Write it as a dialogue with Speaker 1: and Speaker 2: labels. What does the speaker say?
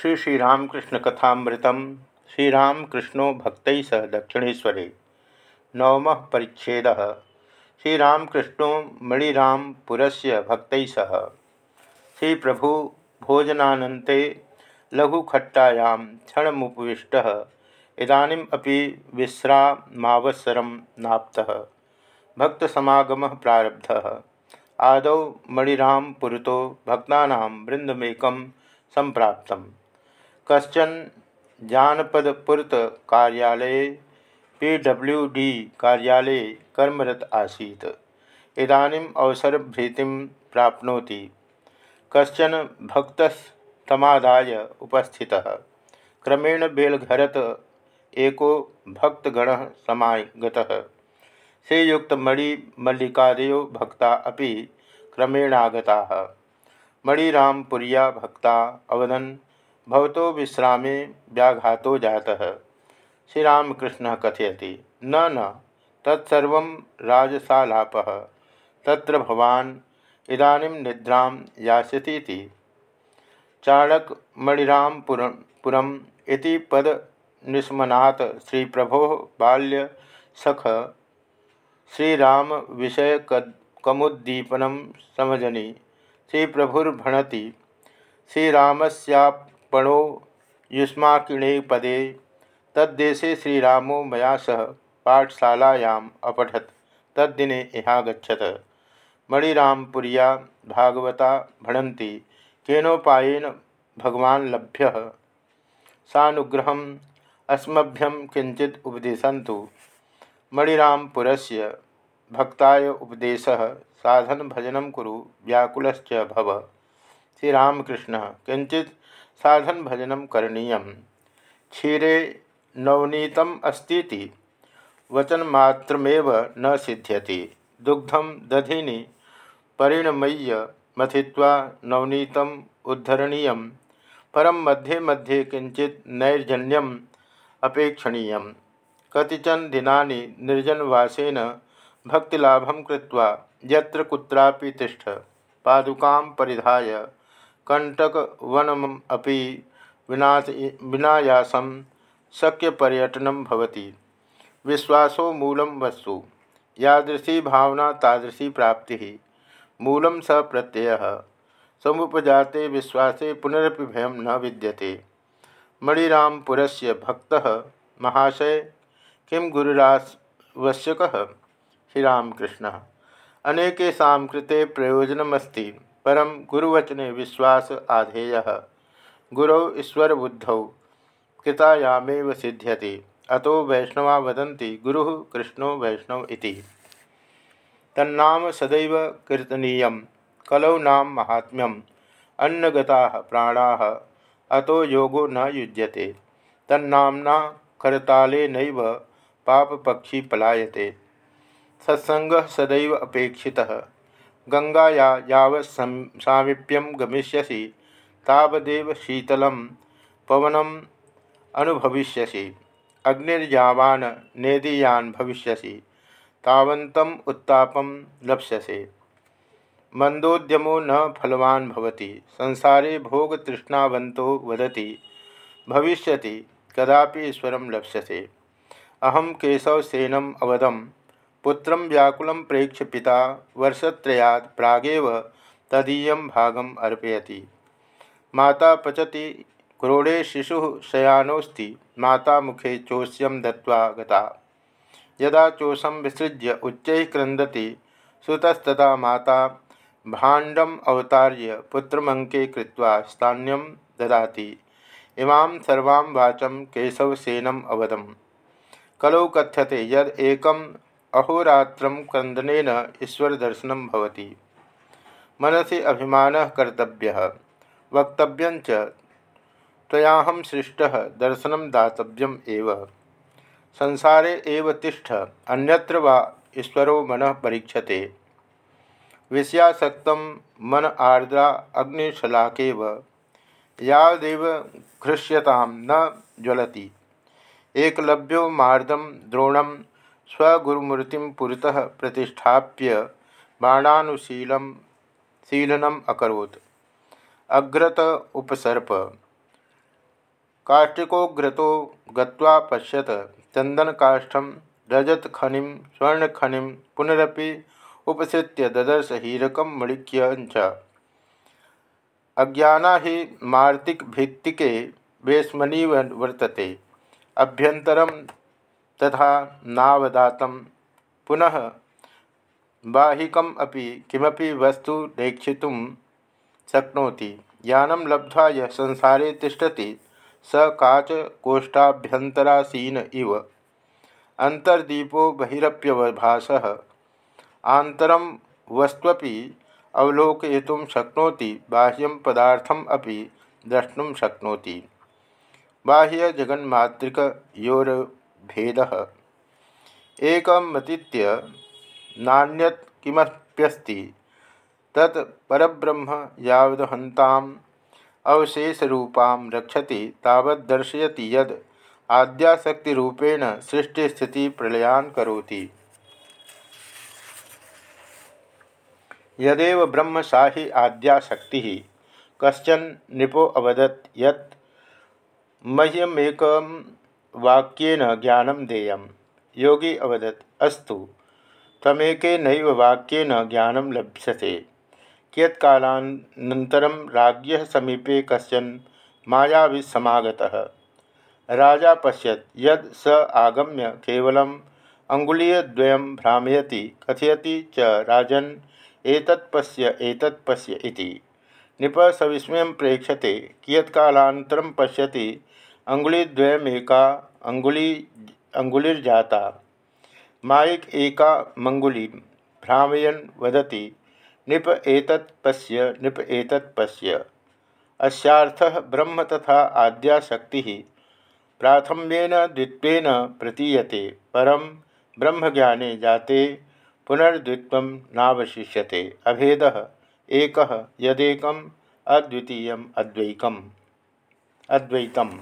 Speaker 1: श्री श्रीरामकृष्ण कथामृतम। श्रीरामकृष्णो भक्त सह दक्षिणेशरे नवम परिच्छेद। श्रीरामकृष्णो मणिरामपुर से भक्त सह। श्री प्रभु भोजनानंते लघुखट्टायां क्षणमुपविष्ट। इदानीमपि विश्रामावसरं नाप्तः। भक्तसमागमः प्रारब्धः। आदौ मणिरामपुरतो भक्तानां वृन्दमेकं संप्राप्त कशन जानपदपुरत कार्यालये डब्ल्यू डी कार्यालये, कर्मरत आसीत्। इदानीम् अवसरभृतिं प्राप्नोति। कश्चन भक्तस्तमादाय उपस्थितः। क्रमेण बेलघरत एको भक्तगणः समागतः श्रीयुक्तमणि मल्लिकादयो भक्ता अपि क्रमेणागताः। मणिरामपुरिया भक्ता अवदन भवतो विश्रामे व्याघातो जातः। श्रीरामकृष्ण कथयति, न न, तत्सर्व राजसालापः, तत्र भवान् इदानीं निद्रां यास्यतीति। चाणकमणिरामपुरम् इति पदनिस्मनात् श्रीप्रभोः बाल्यसख श्रीरामविषयकमुद्दीपनं समजनि। श्री प्रभुर्भणति श्रीरामस्यापणो युष्माकिणे पदे। तद्देशे श्रीरामो मया सह पाठशालायाम् अपठत। तद्दिने इहागछत मणिरामपुरिया भागवता भणंती केनोपायेन भगवान् लभ्यः। सानुग्रहम् अस्मभ्यं किञ्चित् उपदिशन्तु। मणिरामपुरस्य भक्ताय उपदेशः साधन भजन कुरु, व्याकुलश्च भव। श्रीरामकृष्ण किंचित साधन भजन करणीय क्षीरे नवनीतम अस्ती वचनमात्रमेव न सिद्ध्यति। दुग्धम दधीनि परिणमय्य मथित्वा नवनीतम उद्धरणीय परम मध्ये मध्ये किंचित नैर्जन्यम अपेक्षणीय कतिचन दिनानि निर्जनवासेन भक्तिलाभं कृत्वा यत्र कुत्रापि तिष्ठ, पादुकां परिधाय कण्टकवनमपि विनाश विनायासं शक्यपर्यटनं भवति। विश्वासो मूलं वस्तु। यादृशी भावना तादृशी प्राप्ति। मूलं स प्रत्यय। समुपजाते विश्वासे पुनरपि भय न विद्यते। मणिरामपुर भक्त महाशय, किं गुरुरावश्यक श्रीरामकृष्ण। अनेकेशा कृते प्रयोजनमस्ति। परम गुरुवचने विश्वास आधेय। गुरौ ईश्वरबुद्धौ, कृतायामेव सिद्ध्यति, अतो वैष्णवा वदन्ति, गुरु कृष्णो वैष्णव इति। तन्नाम सदैव कीर्तनीय, कलौ नाम महात्म्यम अन्नगता प्राणा, अतो योगो न युज्यते। तन्नामना करताले नैव पापपक्षी पलायते। सत्संग सदैव अपेक्षित। गंगाया यावत् सामीप्यम गमिष्यसि। तावदेव शीतल पवनम अनुभविष्यसि। अग्निर्यावान नेदीयान भविष्यसि। तावन्तम उत्तापम लप्स्यसे। मंदोद्यमो न फलवान भवति। संसारे भोगतृष्णावंतो वदति। भविष्यति। कदापि ईश्वर लप्स्यसे। अहम केशवसेनम अवदम। पुत्र व्याकुल प्रेक्ष्य पिता वर्षत्रयात् प्रागेव तदीय भागम अर्पयति। माता पचति, क्रोड़े शिशु शयानोस्ति माता मुखे चोष्यम दत्वा गता। यदा चोषम विसृज्य उच्च क्रंदति सुतस्तता माता भाण्डम अवतार्य पुत्रमंके कृत्वा स्थान्यम ददाति। इमां सर्वां वाचं केशवसेनम अवदम। कलौ कथ्यते यद एकम अहोरात्र क्रंदन ईश्वर दर्शन होती मनसी अभिमान कर्तव्य। वक्तव्य तयाहम सृष्ट दर्शन दातव्यम एव। संसारे एव तिष्ठ, अन्यत्र वा ईश्वरो मन परीक्षते। विषयासक्त मन आर्द्रा अग्निशलाकेव। यावदेव घृष्यता न ज्वलती। एकलव्यो मार्दम द्रोणम स्वगुरुमूर्ति पुरतः प्रतिष्ठाप्य बाणानुशील शीलनम अकोत् अग्रत उपसर्प। काष्टिकोग्रतो गत्वा पश्यत, चन्दनकाष्ठं रजतखनिं स्वर्णखनिं पुनरपि उपसृत्य ददर्श हीरक मणिक्यञ्च अज्ञाना ही मार्तिकभित्तिके वेश्मनीव वर्तते। अभ्यंतरम तथा नावदात। पुनः बाहिकम अपि किमपि वस्तु नेक्षितुं शक्नोति। ज्ञानं लब्ध्वा यः संसारे तिष्ठति, स काचकोष्ठाभ्यन्तरासीन इव। अंतर्दीपो बहिरप्यवभास। आंतरम वस्त्वपि अवलोकयितुं शक्नोति, बाह्यं पदार्थम अपि द्रष्टुम शक्नोति। बाह्य जगन्मातृकयोर्भेद एकमतीत्य नान्यत किमप्यस्ति? यावदहंताम अवशेषरूपां रक्षति, तावत् दर्शयति यद आद्याशक्तिरूपेण सृष्टिस्थिति प्रलयान करोति। यदेव ब्रह्म सा आद्याशक्ति कशन नृपो अवदत यत् मह्यमेक वाक्यन ज्ञानम देय योगी अवदत, अस्तु। तमेक वाक्यन ज्ञानम लभ्यसे कियत्कालानन्तरं राज्ञः समीपे कश्चन मायाविसमागतः राजा पश्यत, यद स आगम्य केवलम अङ्गुलीयद्वयं भ्रामयति, कथयति च पश्य, एतत् पश्य इति। नृप सविस्मय प्रेक्षते, कियत्कालानन्तरं पश्यति अंगुलीद्वयमेका अंगुली अंगुलिर्जाता माइक एका मंगुली, भ्रामयन वदति, नृप एतत् पश्य, नृप एतत् पश्य। अस्यार्थः ब्रह्म तथा आद्या शक्ति प्राथम्येन द्वित्वेन प्रतीयते परम ब्रह्मज्ञाने जाते, पुनर्द्वित्वं नावशिष्यते। अभेदः एकः, यदेकम्, अद्वितीयम्, अद्वैकम्। अद्वैतम्